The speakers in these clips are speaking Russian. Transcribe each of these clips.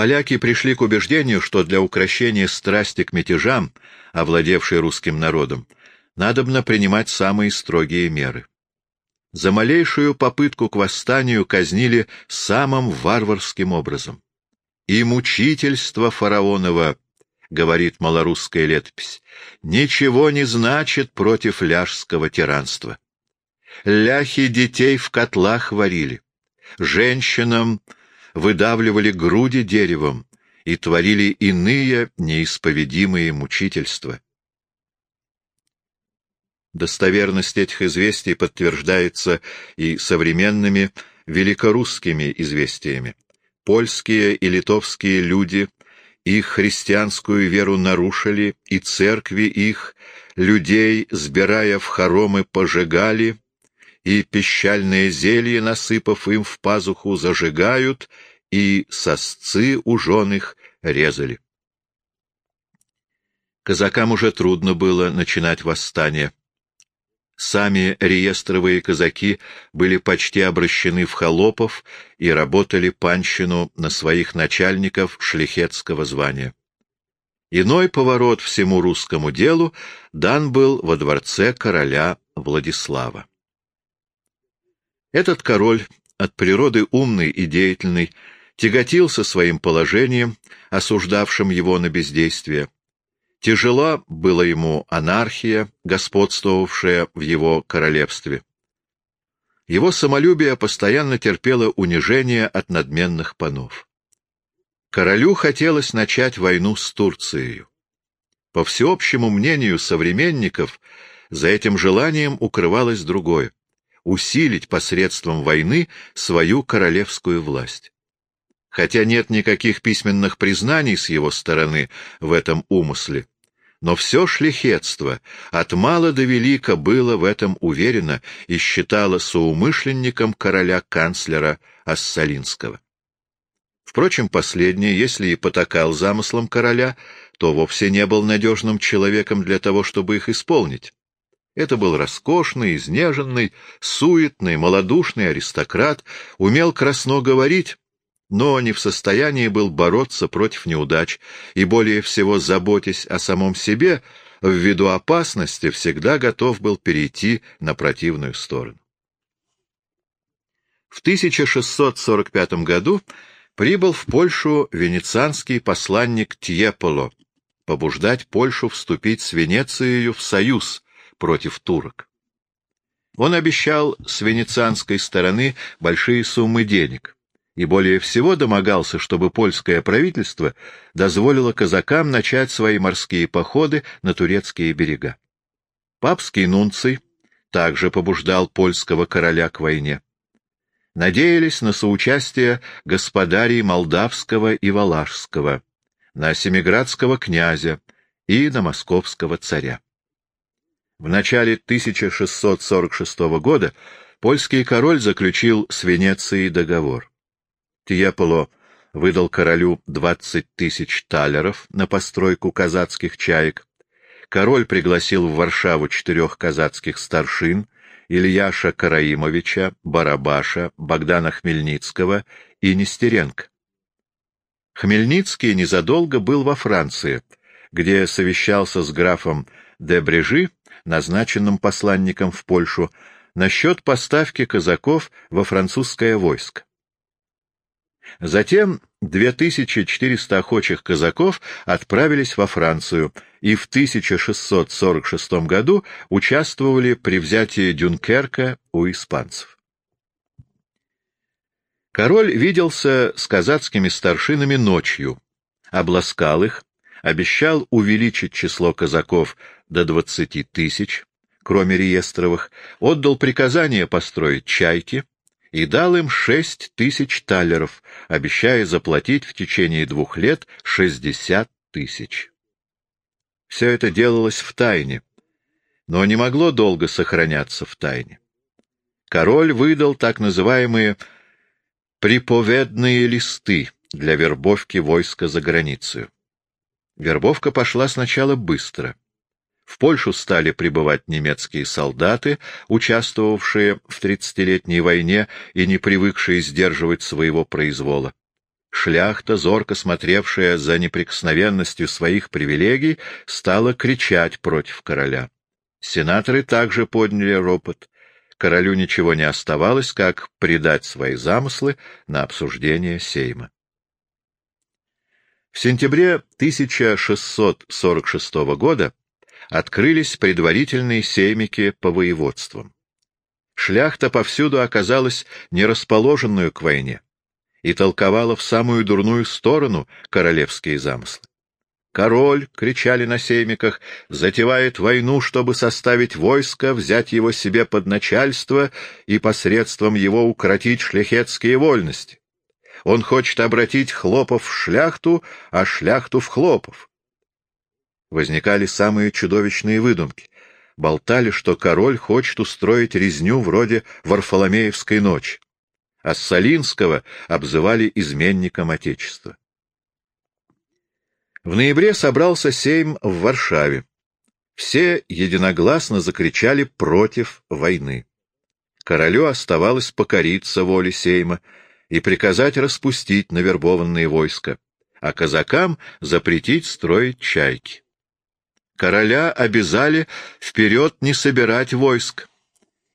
Поляки пришли к убеждению, что для укрощения страсти к мятежам, овладевшей русским народом, надобно принимать самые строгие меры. За малейшую попытку к восстанию казнили самым варварским образом. И мучительство фараонова, говорит малорусская летопись, ничего не значит против ляжского тиранства. Ляхи детей в котлах варили, женщинам выдавливали груди деревом и творили иные неисповедимые мучительства. Достоверность этих известий подтверждается и современными великорусскими известиями. Польские и литовские люди их христианскую веру нарушили, и церкви их, людей, сбирая в хоромы, пожигали, и пищальные зелья, насыпав им в пазуху, зажигают, и сосцы у женых резали. Казакам уже трудно было начинать восстание. Сами реестровые казаки были почти обращены в холопов и работали панщину на своих начальников шлихетского звания. Иной поворот всему русскому делу дан был во дворце короля Владислава. Этот король, от природы умный и деятельный, тяготился своим положением, осуждавшим его на бездействие. Тяжела была ему анархия, господствовавшая в его королевстве. Его самолюбие постоянно терпело унижение от надменных панов. Королю хотелось начать войну с Турцией. По всеобщему мнению современников, за этим желанием укрывалось другое усилить посредством войны свою королевскую власть. Хотя нет никаких письменных признаний с его стороны в этом умысле, но все шлихетство от мала до велика было в этом уверено и считало соумышленником короля-канцлера Ассалинского. Впрочем, последний, если и потакал замыслом короля, то вовсе не был надежным человеком для того, чтобы их исполнить. Это был роскошный, изнеженный, суетный, малодушный аристократ, умел красно говорить, но не в состоянии был бороться против неудач, и более всего, заботясь о самом себе, ввиду опасности всегда готов был перейти на противную сторону. В 1645 году прибыл в Польшу венецианский посланник Тьеполо побуждать Польшу вступить с Венецией в союз, против турок. Он обещал с венецианской стороны большие суммы денег и более всего домогался, чтобы польское правительство дозволило казакам начать свои морские походы на турецкие берега. Папский нунций также побуждал польского короля к войне. Надеялись на соучастие господарей Молдавского и Валашского, на Семиградского князя и на московского царя. В начале 1646 года польский король заключил с Венецией договор. Тьеполо выдал королю 20 тысяч талеров на постройку казацких чаек. Король пригласил в Варшаву четырех казацких старшин Ильяша Караимовича, Барабаша, Богдана Хмельницкого и Нестеренко. Хмельницкий незадолго был во Франции, где совещался с графом де Брежи назначенным посланником в Польшу, насчет поставки казаков во французское войско. Затем 2400 охочих казаков отправились во Францию и в 1646 году участвовали при взятии Дюнкерка у испанцев. Король виделся с казацкими старшинами ночью, обласкал их, обещал увеличить число казаков до двадцати тысяч, кроме реестровых, отдал приказание построить чайки и дал им шесть тысяч талеров, обещая заплатить в течение двух лет шестьдесят тысяч. Все это делалось в тайне, но не могло долго сохраняться в тайне. Король выдал так называемые «приповедные листы» для вербовки войска за границу. Вербовка пошла сначала быстро. В Польшу стали прибывать немецкие солдаты, участвовавшие в тридцатилетней войне и не привыкшие сдерживать своего произвола. Шляхта, зорко смотревшая за неприкосновенностью своих привилегий, стала кричать против короля. Сенаторы также подняли ропот. Королю ничего не оставалось, как предать свои замыслы на обсуждение Сейма. В сентябре 1646 года открылись предварительные сеймики по воеводствам. Шляхта повсюду оказалась нерасположенную к войне и толковала в самую дурную сторону королевские замыслы. «Король!» — кричали на сеймиках, — «затевает войну, чтобы составить войско, взять его себе под начальство и посредством его укротить шляхетские вольности. Он хочет обратить хлопов в шляхту, а шляхту в хлопов». Возникали самые чудовищные выдумки. Болтали, что король хочет устроить резню вроде Варфоломеевской ночи. А Салинского обзывали изменником Отечества. В ноябре собрался Сейм в Варшаве. Все единогласно закричали против войны. Королю оставалось покориться воле Сейма и приказать распустить навербованные войска, а казакам запретить строить чайки. Короля обязали вперед не собирать войск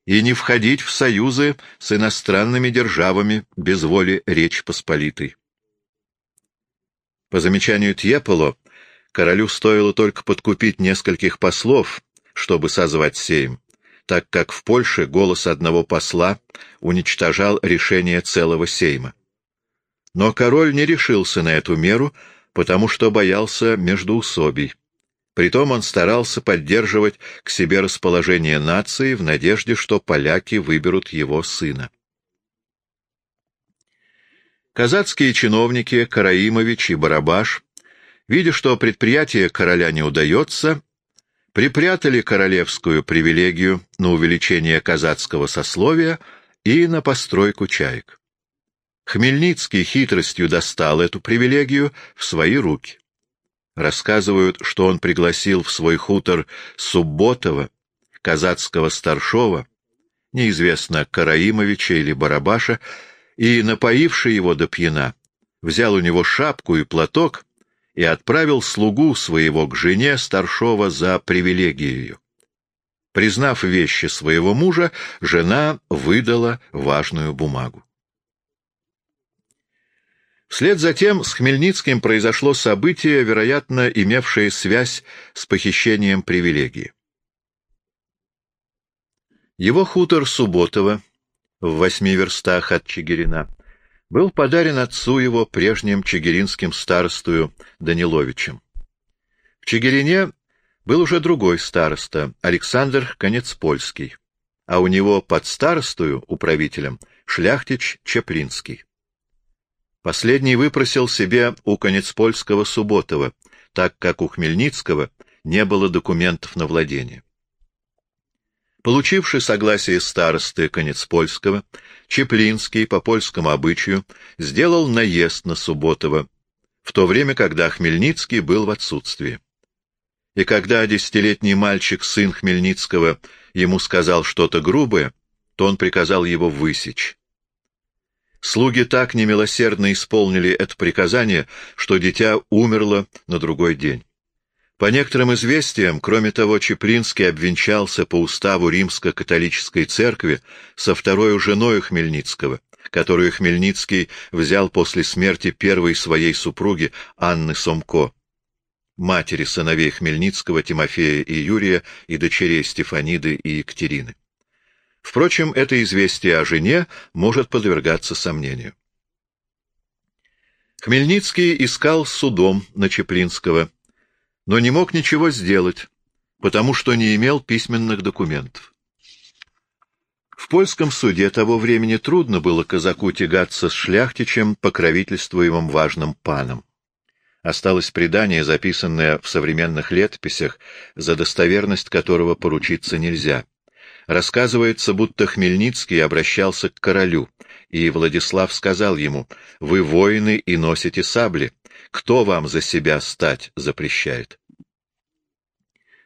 и не входить в союзы с иностранными державами без воли Речь Посполитой. По замечанию Тьеполо, королю стоило только подкупить нескольких послов, чтобы созвать сейм, так как в Польше голос одного посла уничтожал решение целого сейма. Но король не решился на эту меру, потому что боялся междоусобий. Притом он старался поддерживать к себе расположение нации в надежде, что поляки выберут его сына. Казацкие чиновники Караимович и Барабаш, видя, что предприятие короля не удается, припрятали королевскую привилегию на увеличение казацкого сословия и на постройку чаек. Хмельницкий хитростью достал эту привилегию в свои руки. Рассказывают, что он пригласил в свой хутор Субботова, казацкого старшова, неизвестно, Караимовича или Барабаша, и, напоивший его до пьяна, взял у него шапку и платок и отправил слугу своего к жене старшова за привилегию. Признав вещи своего мужа, жена выдала важную бумагу. Вслед за тем с Хмельницким произошло событие, вероятно, имевшее связь с похищением привилегии. Его хутор Субботова в восьми верстах от Чигирина, был подарен отцу его прежним чигиринским старостою Даниловичем. В Чигирине был уже другой староста, Александр Конецпольский, а у него под старостою, управителем, шляхтич Чеплинский. Последний выпросил себе у Конецпольского Субботова, так как у Хмельницкого не было документов на владение. Получивший согласие старосты Конецпольского, Чеплинский по польскому обычаю сделал наезд на Субботова, в то время, когда Хмельницкий был в отсутствии. И когда десятилетний мальчик, сын Хмельницкого, ему сказал что-то грубое, то он приказал его высечь. Слуги так немилосердно исполнили это приказание, что дитя умерло на другой день. По некоторым известиям, кроме того, Чеплинский обвенчался по уставу римско-католической церкви со второй женой Хмельницкого, которую Хмельницкий взял после смерти первой своей супруги Анны Сомко, матери сыновей Хмельницкого, Тимофея и Юрия и дочерей Стефаниды и Екатерины. Впрочем, это известие о жене может подвергаться сомнению. Хмельницкий искал судом на Чеплинского, но не мог ничего сделать, потому что не имел письменных документов. В польском суде того времени трудно было казаку тягаться с шляхтичем, покровительствуемым важным паном. Осталось предание, записанное в современных летописях, за достоверность которого поручиться нельзя. Рассказывается, будто Хмельницкий обращался к королю, и Владислав сказал ему, «Вы воины и носите сабли. Кто вам за себя стать запрещает?»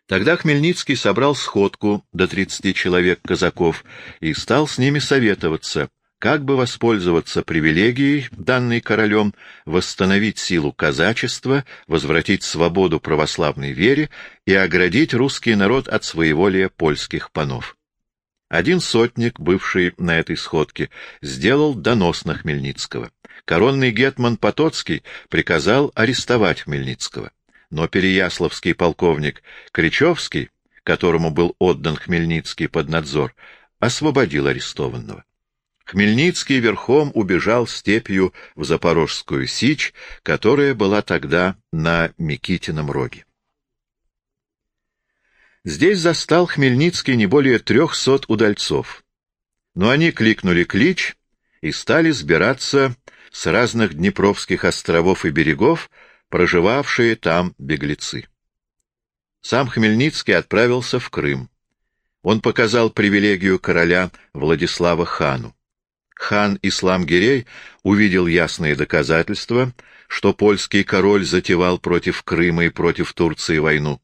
Тогда Хмельницкий собрал сходку до тридцати человек казаков и стал с ними советоваться, как бы воспользоваться привилегией, данной королем, восстановить силу казачества, возвратить свободу православной вере и оградить русский народ от своеволия польских панов. Один сотник, бывший на этой сходке, сделал донос на Хмельницкого. Коронный гетман Потоцкий приказал арестовать Хмельницкого. Но переяславский полковник Кричевский, которому был отдан Хмельницкий под надзор, освободил арестованного. Хмельницкий верхом убежал степью в Запорожскую Сич, которая была тогда на Микитином роге. Здесь застал Хмельницкий не более трехсот удальцов. Но они кликнули клич и стали сбираться с разных Днепровских островов и берегов, проживавшие там беглецы. Сам Хмельницкий отправился в Крым. Он показал привилегию короля Владислава хану хан Ислам-Гирей увидел ясные доказательства, что польский король затевал против Крыма и против Турции войну.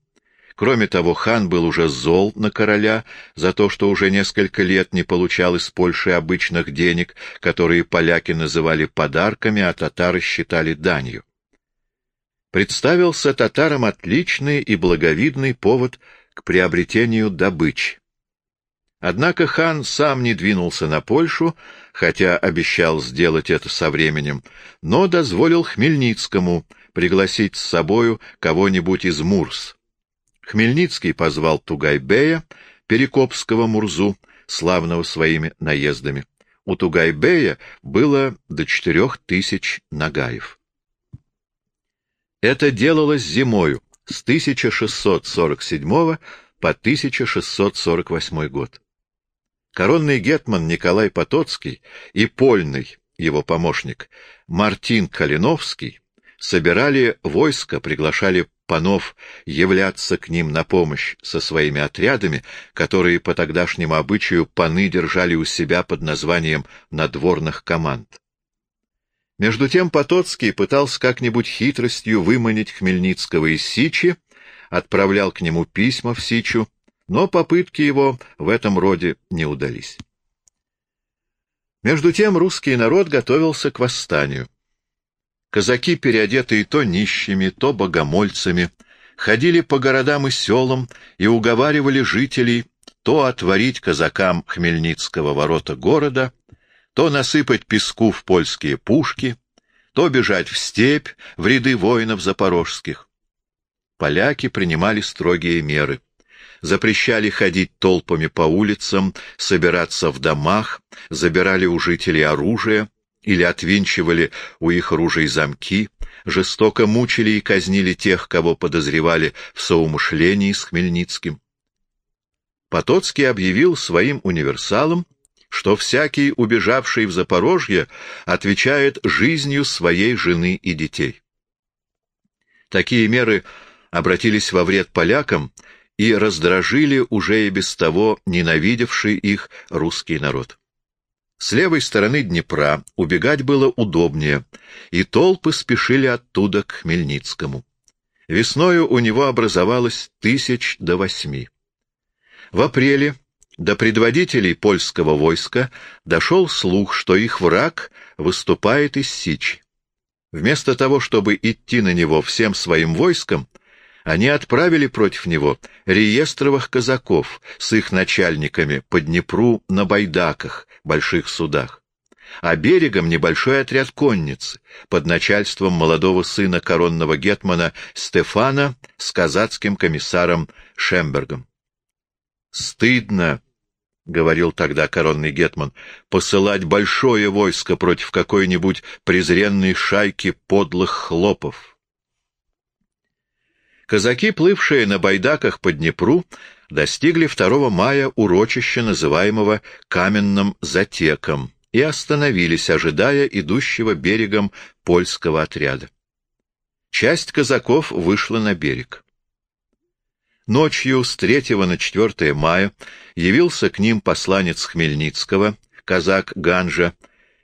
Кроме того, хан был уже зол на короля за то, что уже несколько лет не получал из Польши обычных денег, которые поляки называли подарками, а татары считали данью. Представился татарам отличный и благовидный повод к приобретению добычи. Однако хан сам не двинулся на Польшу, хотя обещал сделать это со временем, но дозволил Хмельницкому пригласить с собою кого-нибудь из Мурс. Хмельницкий позвал Тугайбея, Перекопского Мурзу, славного своими наездами. У Тугайбея было до четырех тысяч нагаев. Это делалось зимою с 1647 по 1648 год. Коронный гетман Николай Потоцкий и польный его помощник Мартин Калиновский собирали войско, приглашали панов являться к ним на помощь со своими отрядами, которые по тогдашнему обычаю паны держали у себя под названием надворных команд. Между тем Потоцкий пытался как-нибудь хитростью выманить Хмельницкого из Сичи, отправлял к нему письма в Сичу, но попытки его в этом роде не удались. Между тем русский народ готовился к восстанию. Казаки, переодетые то нищими, то богомольцами, ходили по городам и селам и уговаривали жителей то отворить казакам Хмельницкого ворота города, то насыпать песку в польские пушки, то бежать в степь в ряды воинов запорожских. Поляки принимали строгие меры запрещали ходить толпами по улицам, собираться в домах, забирали у жителей оружие или отвинчивали у их оружий замки, жестоко мучили и казнили тех, кого подозревали в соумышлении с Хмельницким. Потоцкий объявил своим универсалам, что всякий, убежавший в Запорожье, отвечает жизнью своей жены и детей. Такие меры обратились во вред полякам и раздражили уже и без того ненавидевший их русский народ. С левой стороны Днепра убегать было удобнее, и толпы спешили оттуда к Хмельницкому. Весною у него образовалось тысяч до восьми. В апреле до предводителей польского войска дошел слух, что их враг выступает из Сичи. Вместо того, чтобы идти на него всем своим войском, они отправили против него реестровых казаков с их начальниками по Днепру на байдаках, больших судах, а берегом небольшой отряд конницы под начальством молодого сына коронного гетмана Стефана с казацким комиссаром Шембергом. «Стыдно», — говорил тогда коронный гетман, — «посылать большое войско против какой-нибудь презренной шайки подлых хлопов». Казаки, плывшие на байдаках по Днепру, достигли 2 мая урочища, называемого Каменным Затеком, и остановились, ожидая идущего берегом польского отряда. Часть казаков вышла на берег. Ночью с 3 на 4 мая явился к ним посланец Хмельницкого, казак Ганжа,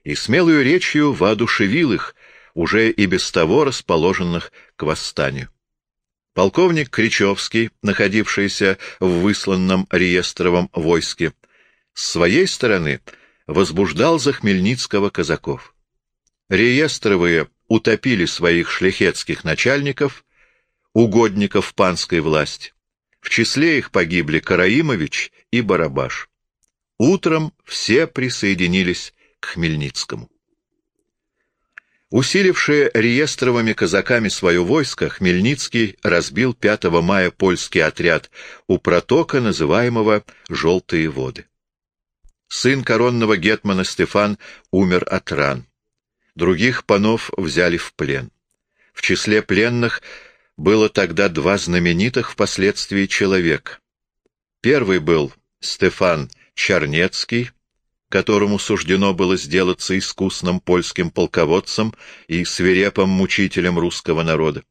и смелую речью воодушевил их, уже и без того расположенных к восстанию. Полковник Кричевский, находившийся в высланном реестровом войске, с своей стороны возбуждал за Хмельницкого казаков. Реестровые утопили своих шляхетских начальников, угодников панской власти. В числе их погибли Караимович и Барабаш. Утром все присоединились к Хмельницкому. Усилившие реестровыми казаками свое войско, Хмельницкий разбил 5 мая польский отряд у протока, называемого «Желтые воды». Сын коронного гетмана Стефан умер от ран. Других панов взяли в плен. В числе пленных было тогда два знаменитых впоследствии человека. Первый был Стефан Чернецкий, которому суждено было сделаться искусным польским полководцем и свирепым мучителем русского народа.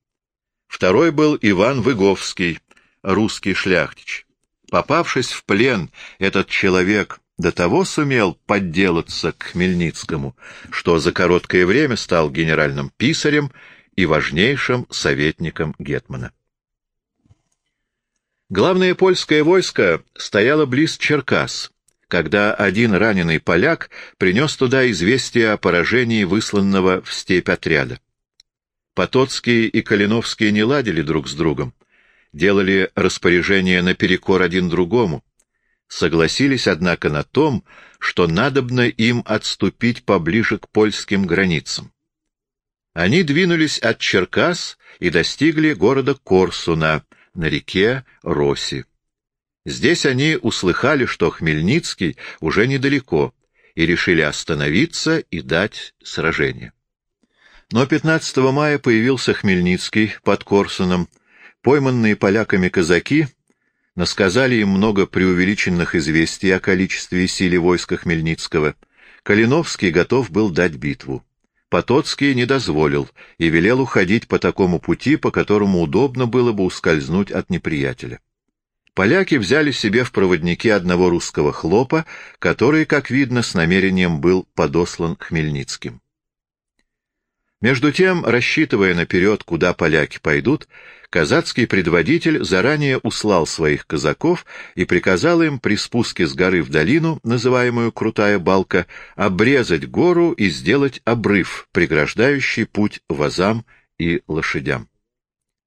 Второй был Иван Выговский, русский шляхтич. Попавшись в плен, этот человек до того сумел подделаться к Хмельницкому, что за короткое время стал генеральным писарем и важнейшим советником Гетмана. Главное польское войско стояло близ Черкас, когда один раненый поляк принес туда известие о поражении высланного в степь отряда. Потоцкие и Калиновские не ладили друг с другом, делали распоряжения наперекор один другому, согласились, однако, на том, что надобно им отступить поближе к польским границам. Они двинулись от Черкас и достигли города Корсуна на реке Роси. Здесь они услыхали, что Хмельницкий уже недалеко, и решили остановиться и дать сражение. Но 15 мая появился Хмельницкий под Корсуном. Пойманные поляками казаки насказали им много преувеличенных известий о количестве и силе войска Хмельницкого. Калиновский готов был дать битву. Потоцкий не дозволил и велел уходить по такому пути, по которому удобно было бы ускользнуть от неприятеля. Поляки взяли себе в проводники одного русского хлопа, который, как видно, с намерением был подослан Хмельницким. Между тем, рассчитывая наперед, куда поляки пойдут, казацкий предводитель заранее услал своих казаков и приказал им при спуске с горы в долину, называемую Крутая Балка, обрезать гору и сделать обрыв, преграждающий путь вазам и лошадям.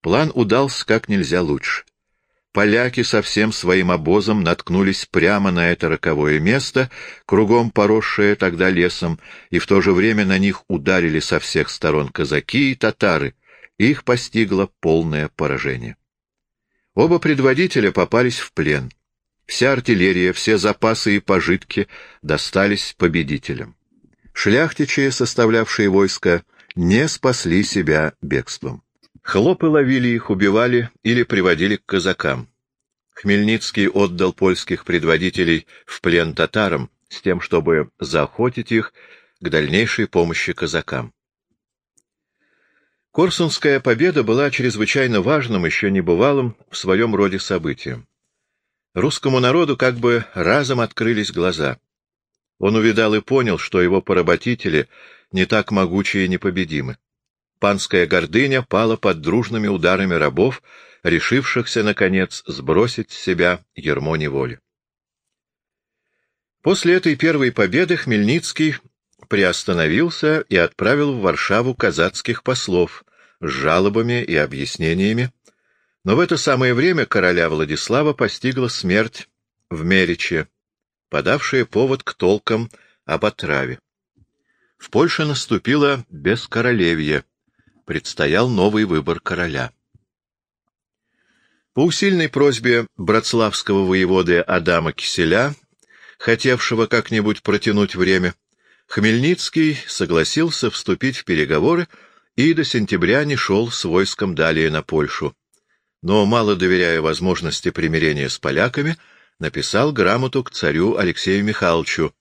План удался как нельзя лучше поляки со всем своим обозом наткнулись прямо на это роковое место, кругом поросшее тогда лесом, и в то же время на них ударили со всех сторон казаки и татары. Их постигло полное поражение. Оба предводителя попались в плен. Вся артиллерия, все запасы и пожитки достались победителям. Шляхтичи, составлявшие войско, не спасли себя бегством. Хлопы ловили их, убивали или приводили к казакам. Хмельницкий отдал польских предводителей в плен татарам с тем, чтобы заохотить их к дальнейшей помощи казакам. Корсунская победа была чрезвычайно важным, еще небывалым в своем роде событием. Русскому народу как бы разом открылись глаза. Он увидал и понял, что его поработители не так могучие и непобедимы панская гордыня пала под дружными ударами рабов, решившихся, наконец, сбросить с себя ермо неволи. После этой первой победы Хмельницкий приостановился и отправил в Варшаву казацких послов с жалобами и объяснениями, но в это самое время короля Владислава постигла смерть в Мериче, подавшая повод к толкам об отраве. В Польше наступило бескоролевье предстоял новый выбор короля. По усильной просьбе братславского воеводы Адама Киселя, хотевшего как-нибудь протянуть время, Хмельницкий согласился вступить в переговоры и до сентября не шел с войском далее на Польшу. Но, мало доверяя возможности примирения с поляками, написал грамоту к царю Алексею Михайловичу,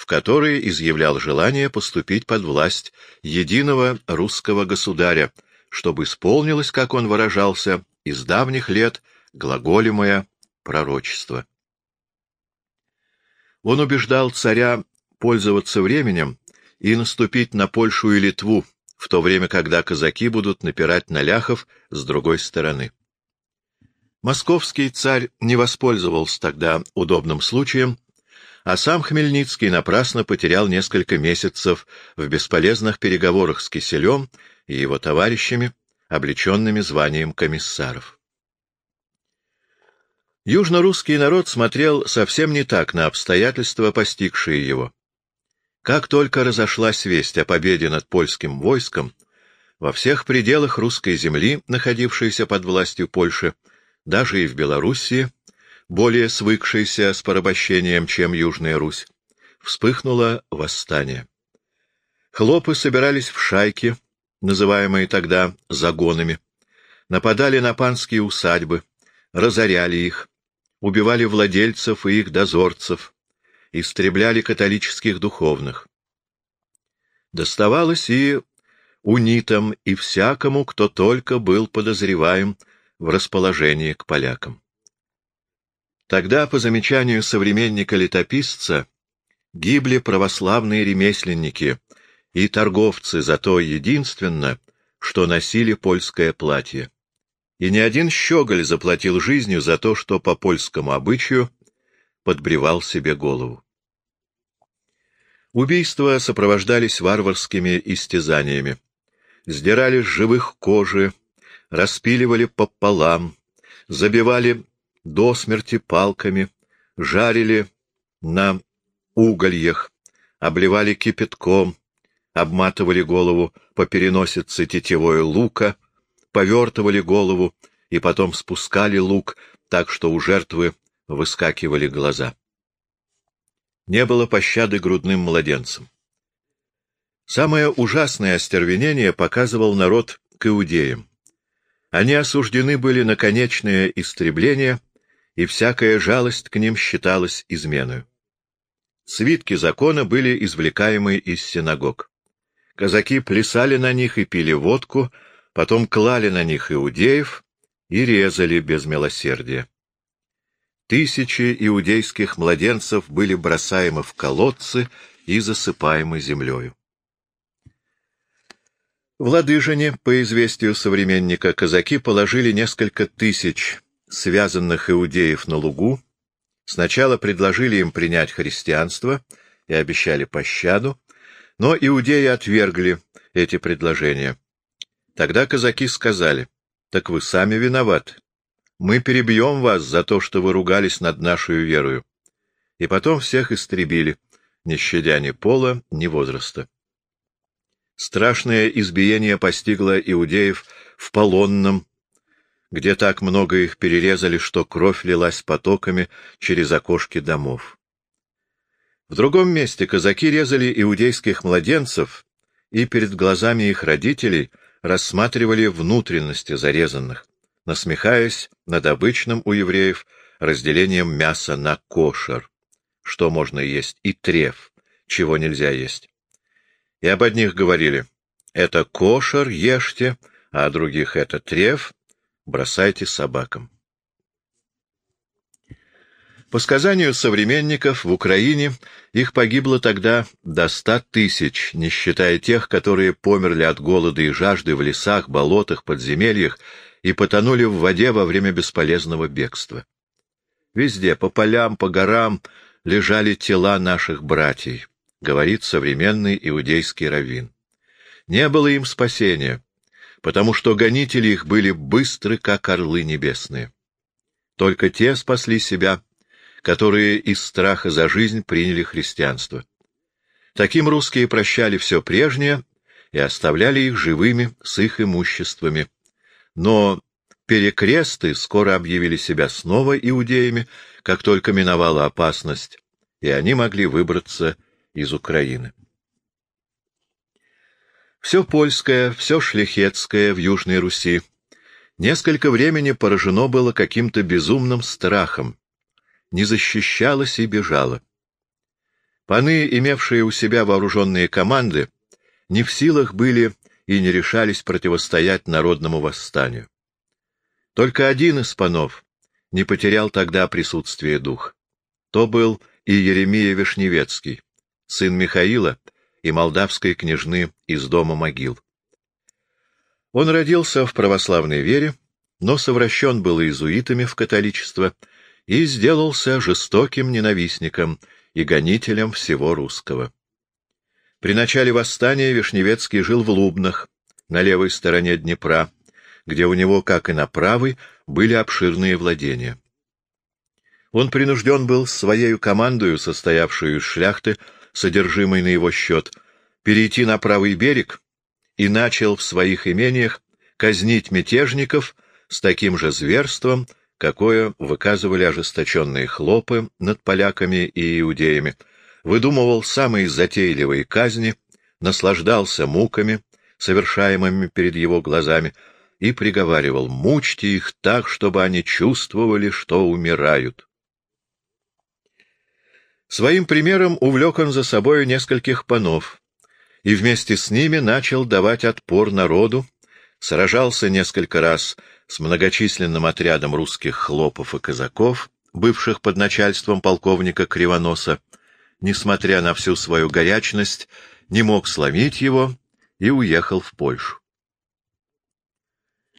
в которой изъявлял желание поступить под власть единого русского государя, чтобы исполнилось, как он выражался, из давних лет глаголемое пророчество. Он убеждал царя пользоваться временем и наступить на Польшу и Литву, в то время, когда казаки будут напирать на ляхов с другой стороны. Московский царь не воспользовался тогда удобным случаем, а сам Хмельницкий напрасно потерял несколько месяцев в бесполезных переговорах с Киселем и его товарищами, облеченными званием комиссаров. Южно-русский народ смотрел совсем не так на обстоятельства, постигшие его. Как только разошлась весть о победе над польским войском, во всех пределах русской земли, находившейся под властью Польши, даже и в Белоруссии, более свыкшейся с порабощением, чем Южная Русь, вспыхнуло восстание. Хлопы собирались в шайки, называемые тогда загонами, нападали на панские усадьбы, разоряли их, убивали владельцев и их дозорцев, истребляли католических духовных. Доставалось и унитам, и всякому, кто только был подозреваем в расположении к полякам. Тогда, по замечанию современника-летописца, гибли православные ремесленники и торговцы за то единственно, что носили польское платье. И ни один щеголь заплатил жизнью за то, что по польскому обычаю подбревал себе голову. Убийства сопровождались варварскими истязаниями. Сдирали с живых кожи, распиливали пополам, забивали до смерти палками, жарили на угольях, обливали кипятком, обматывали голову по переносице тетевое лука, повертывали голову и потом спускали лук так, что у жертвы выскакивали глаза. Не было пощады грудным младенцам. Самое ужасное остервенение показывал народ к иудеям. Они осуждены были на конечное истребление, и всякая жалость к ним считалась изменою. Свитки закона были извлекаемы из синагог. Казаки плясали на них и пили водку, потом клали на них иудеев и резали без милосердия. Тысячи иудейских младенцев были бросаемы в колодцы и засыпаемы землею. В Ладыжине, по известию современника, казаки положили несколько тысяч связанных иудеев на лугу, сначала предложили им принять христианство и обещали пощаду, но иудеи отвергли эти предложения. Тогда казаки сказали, «Так вы сами виноваты, мы перебьем вас за то, что вы ругались над нашей верою. И потом всех истребили, не щадя ни пола, ни возраста. Страшное избиение постигло иудеев в Полонном, где так много их перерезали, что кровь лилась потоками через окошки домов. В другом месте казаки резали иудейских младенцев и перед глазами их родителей рассматривали внутренности зарезанных насмехаясь над обычным у евреев разделением мяса на кошер, что можно есть, и треф, чего нельзя есть. И об одних говорили, это кошер, ешьте, а о других это треф, бросайте собакам. По сказанию современников, в Украине их погибло тогда до ста тысяч, не считая тех, которые померли от голода и жажды в лесах, болотах, подземельях и потонули в воде во время бесполезного бегства. Везде, по полям, по горам, лежали тела наших братьев, говорит современный иудейский раввин. Не было им спасения, потому что гонители их были быстры, как орлы небесные. Только те спасли себя, которые из страха за жизнь приняли христианство. Таким русские прощали все прежнее и оставляли их живыми с их имуществами, но перекресты скоро объявили себя снова иудеями, как только миновала опасность, и они могли выбраться из Украины. Все польское, все шляхетское в Южной Руси несколько времени поражено было каким-то безумным страхом, не защищалось и бежало. Паны, имевшие у себя вооруженные команды, не в силах были и не решались противостоять народному восстанию. Только один из панов не потерял тогда присутствие дух. То был и Еремия Вишневецкий, сын Михаила и молдавской княжны из дома могил. Он родился в православной вере, но совращен был иезуитами в католичество и сделался жестоким ненавистником и гонителем всего русского. При начале восстания Вишневецкий жил в Лубнах, на левой стороне Днепра, где у него, как и на правой, были обширные владения. Он принужден был своей командою, состоявшую из шляхты, содержимой на его счет, перейти на правый берег и начал в своих имениях казнить мятежников с таким же зверством, какое выказывали ожесточенные хлопы над поляками и иудеями, выдумывал самые затейливые казни, наслаждался муками, совершаемыми перед его глазами, и приговаривал «мучьте их так, чтобы они чувствовали, что умирают». Своим примером увлек он за собою нескольких панов, и вместе с ними начал давать отпор народу, сражался несколько раз с многочисленным отрядом русских хлопов и казаков, бывших под начальством полковника Кривоноса, несмотря на всю свою горячность, не мог сломить его и уехал в Польшу.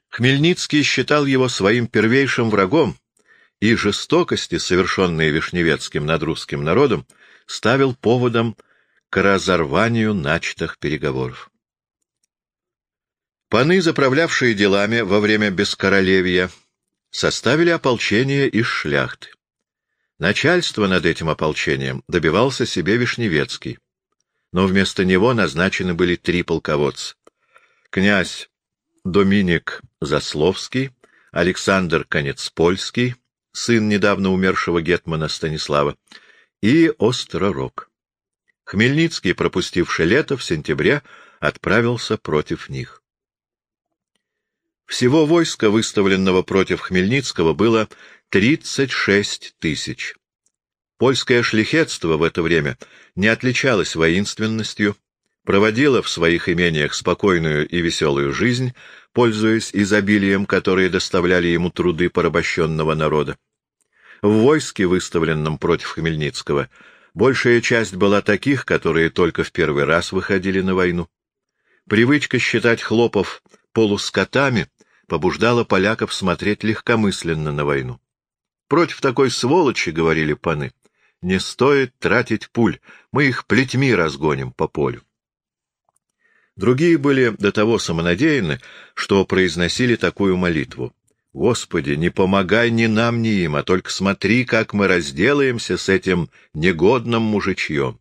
Хмельницкий считал его своим первейшим врагом и жестокости, совершенные Вишневецким над русским народом, ставил поводом к разорванию начатых переговоров. Паны, заправлявшие делами во время Бескоролевья, составили ополчение из шляхты. Начальство над этим ополчением добивался себе Вишневецкий, но вместо него назначены были три полководца. Князь Доминик Засловский, Александр Конецпольский, сын недавно умершего гетмана Станислава, и Остророг. Хмельницкий, пропустивший лето, в сентябре отправился против них. Всего войска, выставленного против Хмельницкого, было 36 тысяч. Польское шляхетство в это время не отличалось воинственностью, проводило в своих имениях спокойную и веселую жизнь, пользуясь изобилием, которые доставляли ему труды порабощенного народа. В войске, выставленном против Хмельницкого, большая часть была таких, которые только в первый раз выходили на войну. Привычка считать хлопов полускотами побуждала поляков смотреть легкомысленно на войну. Против такой сволочи, — говорили паны, — не стоит тратить пуль, мы их плетьми разгоним по полю. Другие были до того самонадеянны, что произносили такую молитву. Господи, не помогай ни нам, ни им, а только смотри, как мы разделаемся с этим негодным мужичьем.